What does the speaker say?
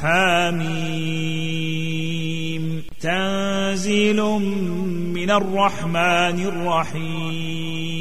حميم. تنزيل من الرحمن الرحيم.